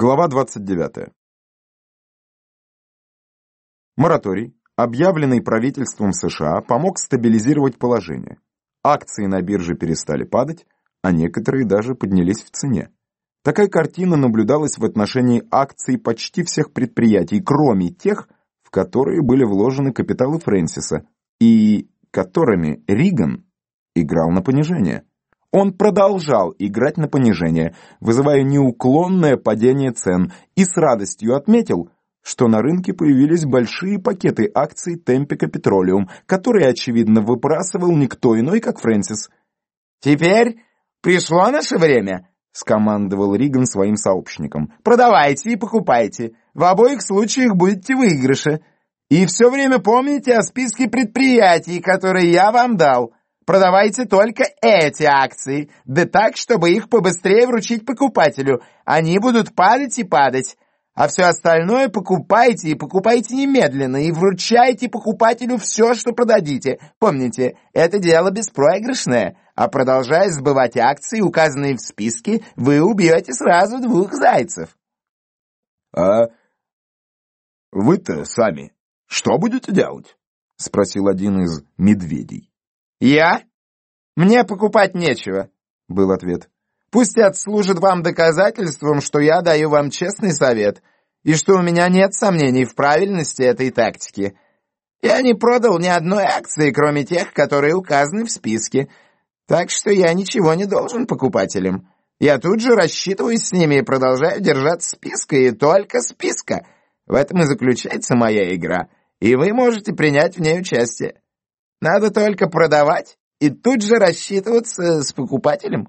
Глава 29. Мораторий, объявленный правительством США, помог стабилизировать положение. Акции на бирже перестали падать, а некоторые даже поднялись в цене. Такая картина наблюдалась в отношении акций почти всех предприятий, кроме тех, в которые были вложены капиталы Фрэнсиса, и которыми Риган играл на понижение. Он продолжал играть на понижение, вызывая неуклонное падение цен, и с радостью отметил, что на рынке появились большие пакеты акций Темпика Петролиум, которые, очевидно, выбрасывал никто иной, как Фрэнсис. «Теперь пришло наше время», — скомандовал Риган своим сообщникам. «Продавайте и покупайте. В обоих случаях будете в выигрыше. И все время помните о списке предприятий, которые я вам дал». Продавайте только эти акции, да так, чтобы их побыстрее вручить покупателю. Они будут падать и падать. А все остальное покупайте и покупайте немедленно, и вручайте покупателю все, что продадите. Помните, это дело беспроигрышное, а продолжая сбывать акции, указанные в списке, вы убьете сразу двух зайцев. — А вы-то сами что будете делать? — спросил один из медведей. «Я? Мне покупать нечего», — был ответ. «Пусть это служит вам доказательством, что я даю вам честный совет, и что у меня нет сомнений в правильности этой тактики. Я не продал ни одной акции, кроме тех, которые указаны в списке, так что я ничего не должен покупателям. Я тут же рассчитываюсь с ними и продолжаю держать списка, и только списка. В этом и заключается моя игра, и вы можете принять в ней участие». Надо только продавать и тут же рассчитываться с покупателем.